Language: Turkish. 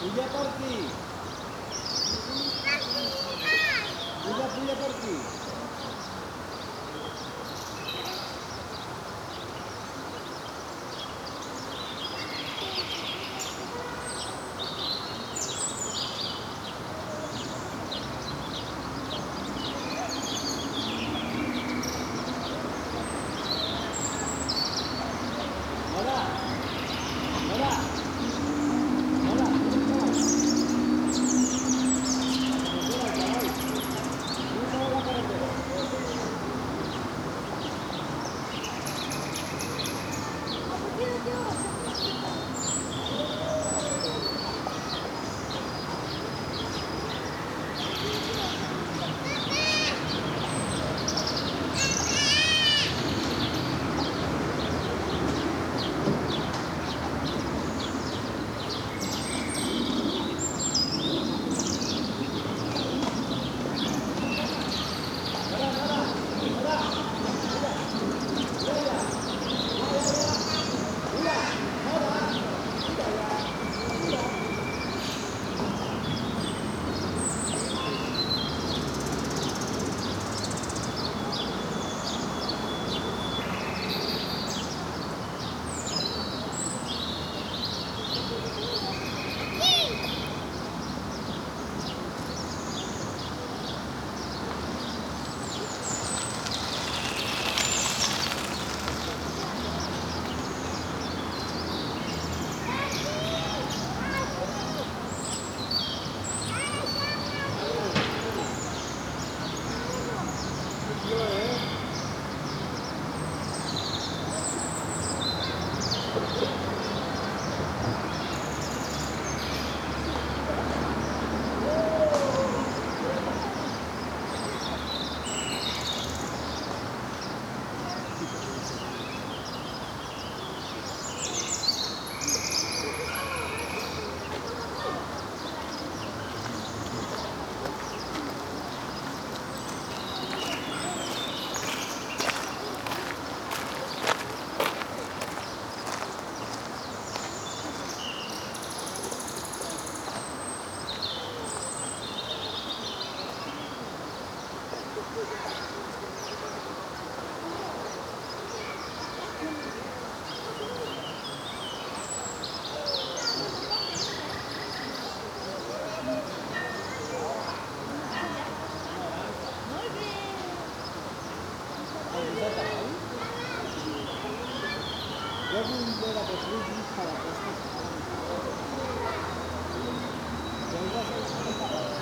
পূজা করছি পূজা পূজা করতি Yeah. Thank you.